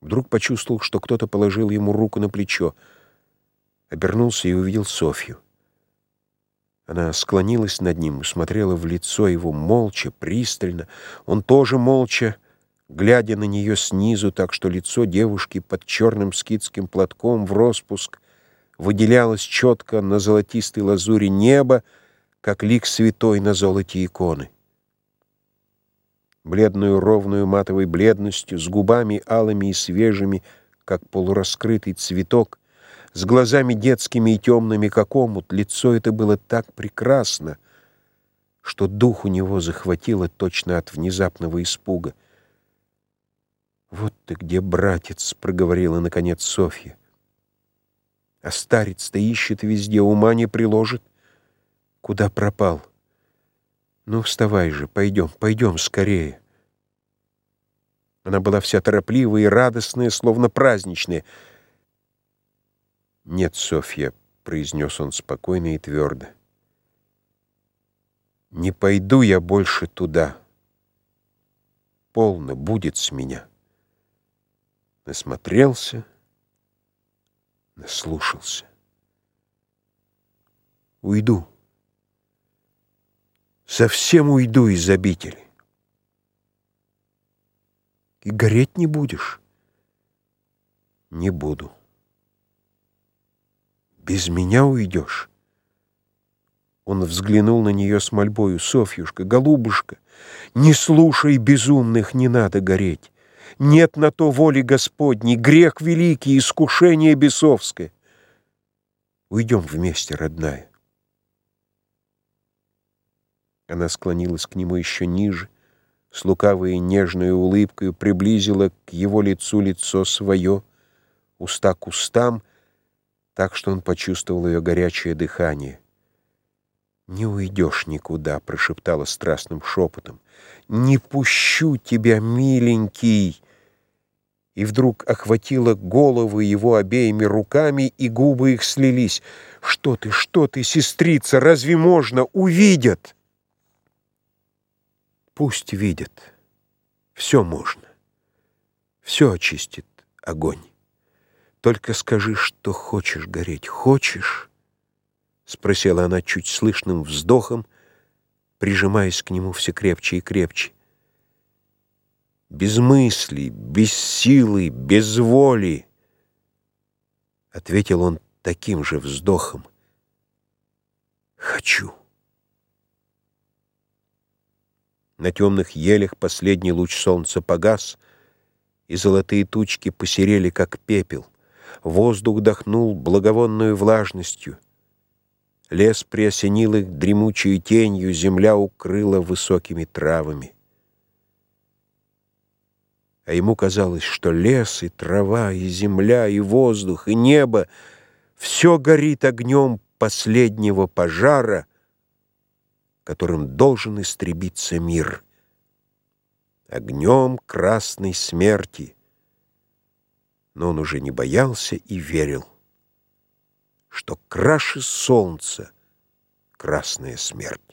Вдруг почувствовал, что кто-то положил ему руку на плечо. Обернулся и увидел Софью. Она склонилась над ним смотрела в лицо его молча, пристально. Он тоже молча, глядя на нее снизу, так что лицо девушки под черным скидским платком в распуск выделялось четко на золотистой лазури неба, как лик святой на золоте иконы бледную ровную матовой бледностью, с губами алыми и свежими, как полураскрытый цветок, с глазами детскими и темными, как омут, лицо это было так прекрасно, что дух у него захватило точно от внезапного испуга. «Вот ты где, братец!» — проговорила, наконец, Софья. «А старец-то ищет везде, ума не приложит. Куда пропал?» «Ну, вставай же, пойдем, пойдем скорее». Она была вся торопливая и радостная, словно праздничная. «Нет, Софья», — произнес он спокойно и твердо. «Не пойду я больше туда. Полно будет с меня». Насмотрелся, наслушался. Уйду. Совсем уйду из обители. И гореть не будешь? Не буду. Без меня уйдешь? Он взглянул на нее с мольбою. «Софьюшка, голубушка, не слушай безумных, не надо гореть. Нет на то воли Господней, грех великий, искушение бесовское. Уйдем вместе, родная». Она склонилась к нему еще ниже, с лукавой и нежной улыбкой приблизила к его лицу лицо свое, уста к устам, так что он почувствовал ее горячее дыхание. «Не уйдешь никуда», — прошептала страстным шепотом. «Не пущу тебя, миленький!» И вдруг охватила голову его обеими руками, и губы их слились. «Что ты, что ты, сестрица, разве можно? Увидят!» Пусть видят. Все можно. Все очистит огонь. Только скажи, что хочешь гореть. Хочешь? Спросила она чуть слышным вздохом, прижимаясь к нему все крепче и крепче. Без мысли, без силы, без воли, ответил он таким же вздохом. Хочу. На темных елях последний луч солнца погас, и золотые тучки посерели, как пепел. Воздух дохнул благовонную влажностью. Лес приосенил их дремучей тенью, земля укрыла высокими травами. А ему казалось, что лес и трава, и земля, и воздух, и небо — все горит огнем последнего пожара — которым должен истребиться мир. Огнем красной смерти. Но он уже не боялся и верил, что краше солнца красная смерть.